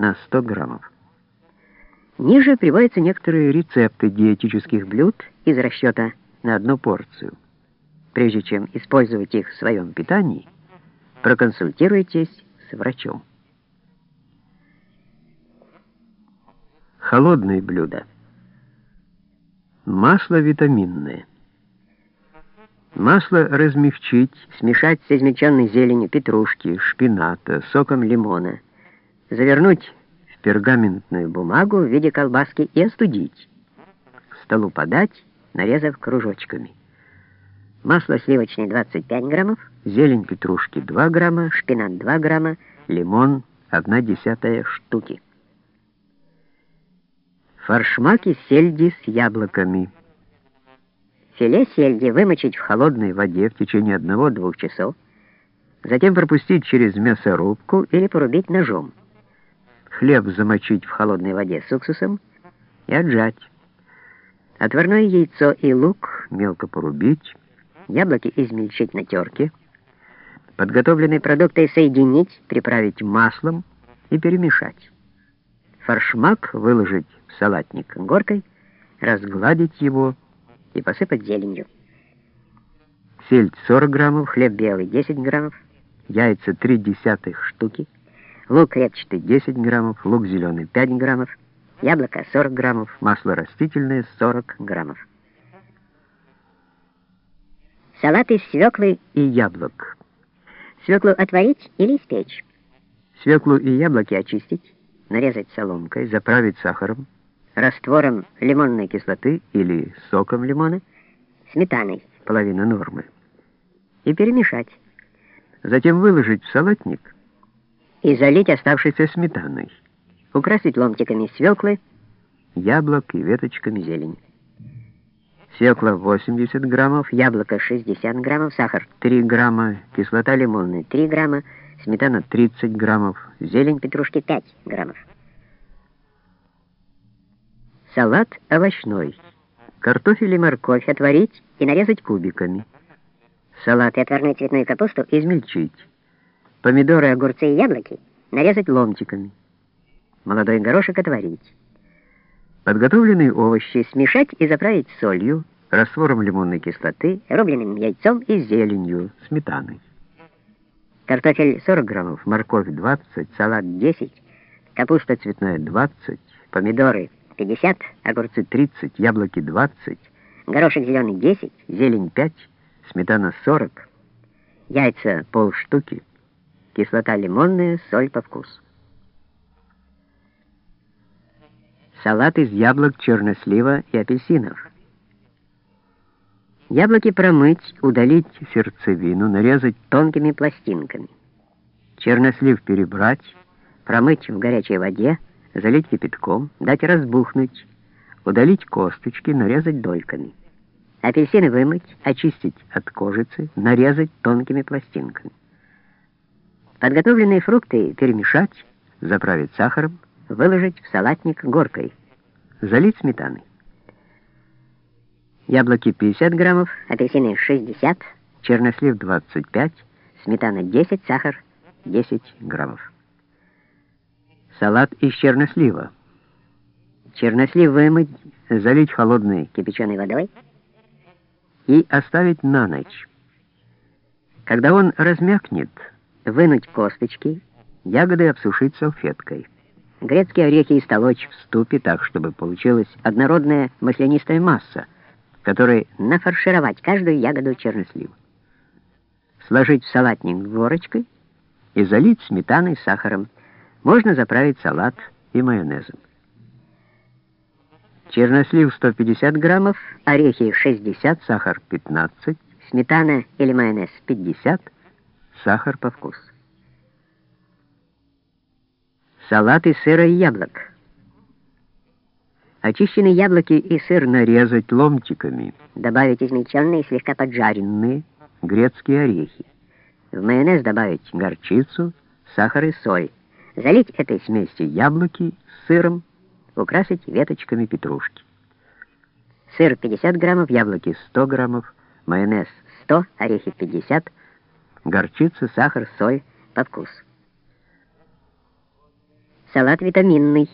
на 100 граммов. Ниже приводятся некоторые рецепты диетических блюд из расчета на одну порцию. Прежде чем использовать их в своем питании, проконсультируйтесь с врачом. Холодные блюда. Масло витаминное. Масло размягчить, смешать с измельченной зеленью петрушки, шпината, соком лимона, завернуть в пергаментную бумагу в виде колбаски и остудить. К столу подать, нарезав кружочками. Масло сливочное 25 граммов, зелень петрушки 2 грамма, шпинат 2 грамма, лимон 1 десятая штуки. Форшмаки сельди с яблоками. Филе сельди вымочить в холодной воде в течение 1-2 часов, затем пропустить через мясорубку или порубить ножом. Хлеб замочить в холодной воде с уксусом и отжать. Отварное яйцо и лук мелко порубить, яблоки измельчить на терке, подготовленные продукты соединить, приправить маслом и перемешать. Форшмак выложить в салатник горкой, разгладить его и посыпать зеленью. Сельдь 40 граммов, хлеб белый 10 граммов, яйца 3 десятых штуки, лук репчатый 10 граммов, лук зеленый 5 граммов, яблоко 40 граммов, масло растительное 40 граммов. Салат из свеклы и яблок. Свеклу отварить или испечь. Свеклу и яблоки очистить, нарезать соломкой, заправить сахаром, раствором лимонной кислоты или соком лимона, сметаной, половина нормы, и перемешать. Затем выложить в салатник и залить оставшейся сметаной. Украсить ломтиками свеклы, яблок и веточками зелени. Свекла 80 граммов, яблоко 60 граммов, сахар 3 грамма, кислота лимонная 3 грамма, сметана 30 граммов, зелень петрушки 5 граммов. Салат овощной. Картофель и морковь отварить и нарезать кубиками. Салат и отварную цветную капусту измельчить. Помидоры, огурцы и яблоки нарезать ломтиками. Молодой горошек отварить. Подготовленные овощи смешать и заправить солью, раствором лимонной кислоты, рубленым яйцом и зеленью, сметаной. Картофель 40 граммов, морковь 20, салат 10, капуста цветная 20, помидоры 50, огурцы 30, яблоки 20, горошек зеленый 10, зелень 5, сметана 40, яйца полштуки, кислота лимонная, соль по вкусу. Салат из яблок, чернослива и апельсинов. Яблоки промыть, удалить сердцевину, нарезать тонкими пластинками. Чернослив перебрать, промыть в горячей воде, залить кипятком, дать разбухнуть, удалить косточки, нарезать дольками. Апельсины вымыть, очистить от кожицы, нарезать тонкими пластинками. Подготовленные фрукты перемешать, заправить сахаром, выложить в салатник горкой, залить сметаной. Яблоки 50 граммов, апельсины 60, чернослив 25, сметана 10, сахар 10 граммов. Салат из чернослива. Чернослив вымыть, залить холодной кипяченой водой и оставить на ночь. Когда он размякнет, вынуть косточки, ягоды обсушить салфеткой. Грецкие орехи истолочь в ступе так, чтобы получилась однородная маслянистая масса, которой нафаршировать каждую ягоду чернослива. Сложить в салатник горочкой и залить сметаной, сахаром, можно заправить салат и майонезом. Чернослив 150 граммов, орехи 60, сахар 15, сметана или майонез 50, сахар по вкусу. Салат из сыра и яблок. Очищенные яблоки и сыр нарезать ломтиками. Добавить измельченные, слегка поджаренные грецкие орехи. В майонез добавить горчицу, сахар и соль. Залить этой смесью яблоки с сыром, украсить веточками петрушки. Сыр 50 граммов, яблоки 100 граммов, майонез 100, орехи 50, горчица, сахар, соль по вкусу. Салат витаминный.